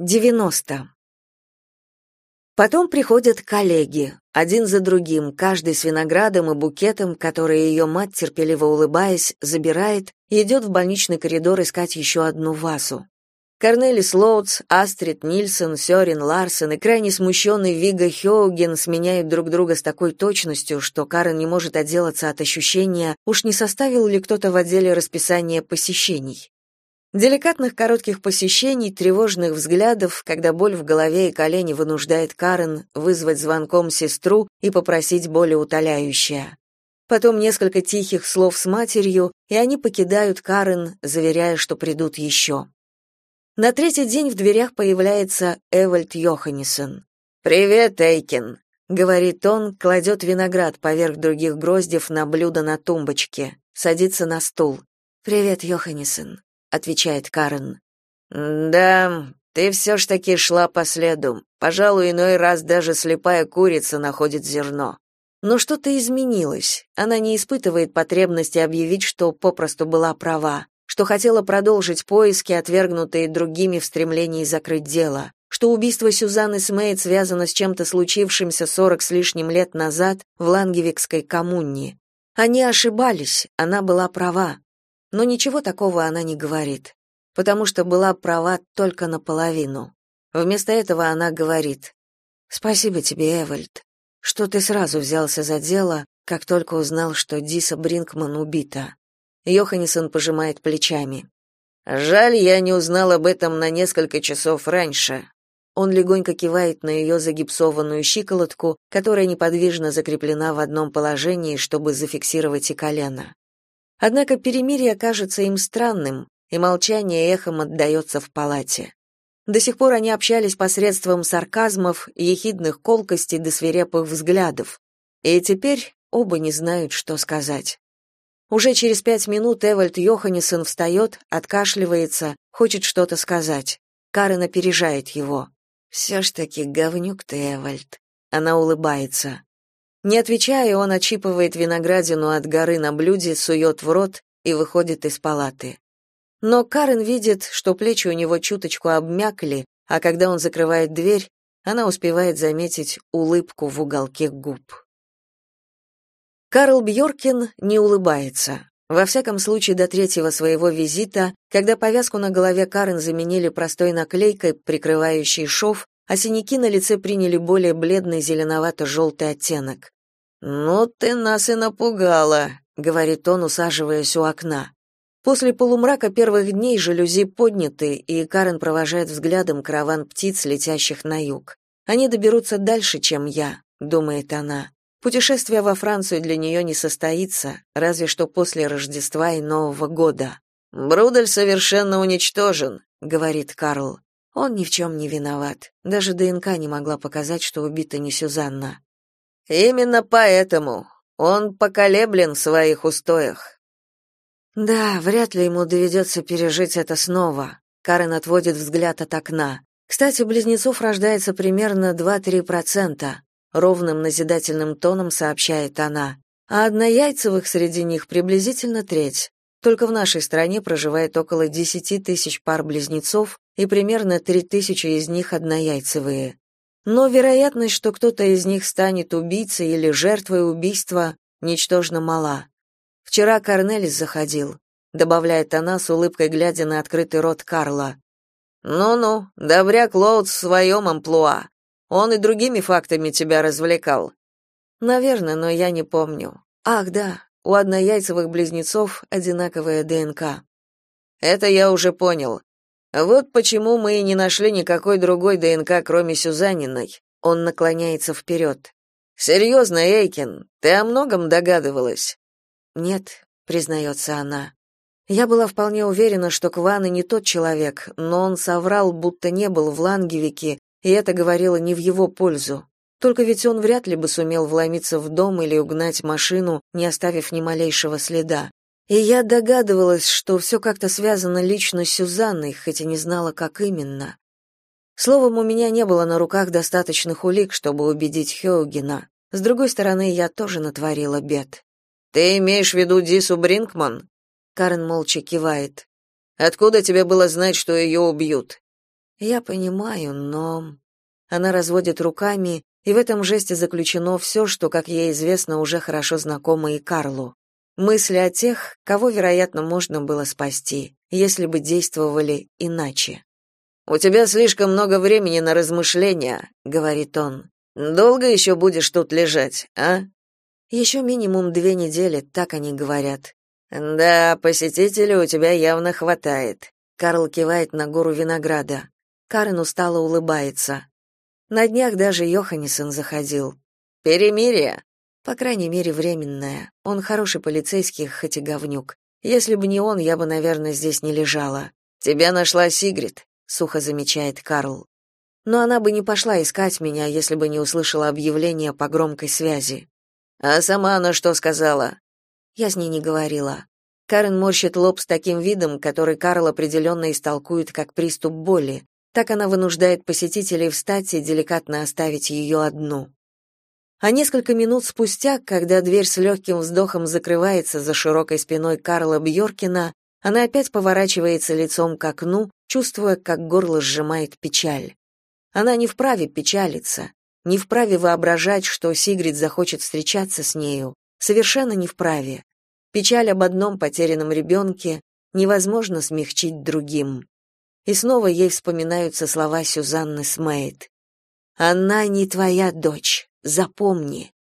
90. Потом приходят коллеги, один за другим, каждый с виноградом и букетом, который ее мать, терпеливо улыбаясь, забирает и идет в больничный коридор искать еще одну вазу. Корнелис Лоутс, Астрид Нильсон, Сёрин Ларсен и крайне смущенный Вига Хеоген сменяют друг друга с такой точностью, что Карен не может отделаться от ощущения, уж не составил ли кто-то в отделе расписание посещений. Деликатных коротких посещений, тревожных взглядов, когда боль в голове и колени вынуждает Карен вызвать звонком сестру и попросить более утоляющее. Потом несколько тихих слов с матерью, и они покидают Карен, заверяя, что придут еще. На третий день в дверях появляется Эвальд Йоханнесен. «Привет, Эйкин», — говорит он, кладет виноград поверх других гроздев на блюдо на тумбочке, садится на стул. «Привет, Йоханнесен», отвечает Карен. Да, ты все ж таки шла по следу. Пожалуй, иной раз даже слепая курица находит зерно. Но что-то изменилось. Она не испытывает потребности объявить, что попросту была права, что хотела продолжить поиски, отвергнутые другими в стремлении закрыть дело, что убийство Сюзанны Смейт связано с чем-то случившимся сорок с лишним лет назад в Лангевикской коммуне. Они ошибались, она была права. Но ничего такого она не говорит, потому что была права только наполовину. Вместо этого она говорит: "Спасибо тебе, Эвальд, что ты сразу взялся за дело, как только узнал, что Диса Бринкман убита". Йоханнесен пожимает плечами. Жаль, я не узнал об этом на несколько часов раньше. Он легонько кивает на ее загипсованную щиколотку, которая неподвижно закреплена в одном положении, чтобы зафиксировать и колено. Однако перемирие кажется им странным, и молчание эхом отдаётся в палате. До сих пор они общались посредством сарказмов, ехидных колкостей до свирепых взглядов. И теперь оба не знают, что сказать. Уже через пять минут Эвальд Йоханнесен встает, откашливается, хочет что-то сказать. Карен опережает его. «Все ж таки говнюк ты, Эвальд». Она улыбается. Не отвечая, он отщипывает виноградину от горы на блюде, сует в рот и выходит из палаты. Но Карен видит, что плечи у него чуточку обмякли, а когда он закрывает дверь, она успевает заметить улыбку в уголке губ. Карл Бьоркин не улыбается. Во всяком случае, до третьего своего визита, когда повязку на голове Карен заменили простой наклейкой, прикрывающей шов, а синяки на лице приняли более бледный зеленовато-желтый оттенок. «Ну ты нас и напугала», — говорит он, усаживаясь у окна. После полумрака первых дней жалюзи подняты, и Карен провожает взглядом караван птиц, летящих на юг. Они доберутся дальше, чем я, думает она. Путешествие во Францию для нее не состоится, разве что после Рождества и Нового года. Брудель совершенно уничтожен, говорит Карл. Он ни в чем не виноват. Даже ДНК не могла показать, что убита не Сюзанна. Именно поэтому он поколеблен в своих устоях. Да, вряд ли ему доведется пережить это снова. Карен отводит взгляд от окна. Кстати, близнецов рождается примерно 2-3%, ровным назидательным тоном сообщает она. А однояйцевых среди них приблизительно треть. Только в нашей стране проживает около 10 тысяч пар близнецов, и примерно 3 тысячи из них однояйцевые но вероятность, что кто-то из них станет убийцей или жертвой убийства, ничтожно мала. Вчера Корнелис заходил, добавляет она с улыбкой глядя на открытый рот Карла. Ну-ну, добряк Лоуд в своем амплуа. Он и другими фактами тебя развлекал. Наверное, но я не помню. Ах, да, у однояйцевых близнецов одинаковая ДНК. Это я уже понял. Вот почему мы и не нашли никакой другой ДНК, кроме Сюзаниной. Он наклоняется вперед. «Серьезно, Эйкин, ты о многом догадывалась? Нет, признается она. Я была вполне уверена, что Кваны не тот человек, но он соврал, будто не был в Лангевике, и это говорило не в его пользу. Только ведь он вряд ли бы сумел вломиться в дом или угнать машину, не оставив ни малейшего следа. И я догадывалась, что все как-то связано лично с Сюзанной, хотя не знала, как именно. Словом, у меня не было на руках достаточных улик, чтобы убедить Хеугена. С другой стороны, я тоже натворила бед. «Ты имеешь в виду Дису Бринкман?» Карен молча кивает. «Откуда тебе было знать, что ее убьют?» Я понимаю, но она разводит руками, и в этом жесте заключено все, что, как ей известно, уже хорошо знакомо и Карлу. Мысли о тех, кого, вероятно, можно было спасти, если бы действовали иначе. «У тебя слишком много времени на размышления», — говорит он. «Долго еще будешь тут лежать, а?» «Еще минимум две недели, так они говорят». «Да, посетителей у тебя явно хватает», — Карл кивает на гору винограда. Карен устало улыбается. На днях даже Йоханнесен заходил. «Перемирие?» По крайней мере, временное. Он хороший полицейский, хоть и говнюк. Если бы не он, я бы, наверное, здесь не лежала. Тебя нашла Сигрид, сухо замечает Карл. Но она бы не пошла искать меня, если бы не услышала объявление по громкой связи. А сама она что сказала? Я с ней не говорила. Карен морщит лоб с таким видом, который Карл определенно истолкует как приступ боли. Так она вынуждает посетителей встать и деликатно оставить ее одну. А несколько минут спустя, когда дверь с легким вздохом закрывается за широкой спиной Карла Бьоркина, она опять поворачивается лицом к окну, чувствуя, как горло сжимает печаль. Она не вправе печалиться, не вправе воображать, что Сигрид захочет встречаться с нею, совершенно не вправе. Печаль об одном потерянном ребенке невозможно смягчить другим. И снова ей вспоминаются слова Сюзанны Смейт. «Она не твоя дочь, запомни».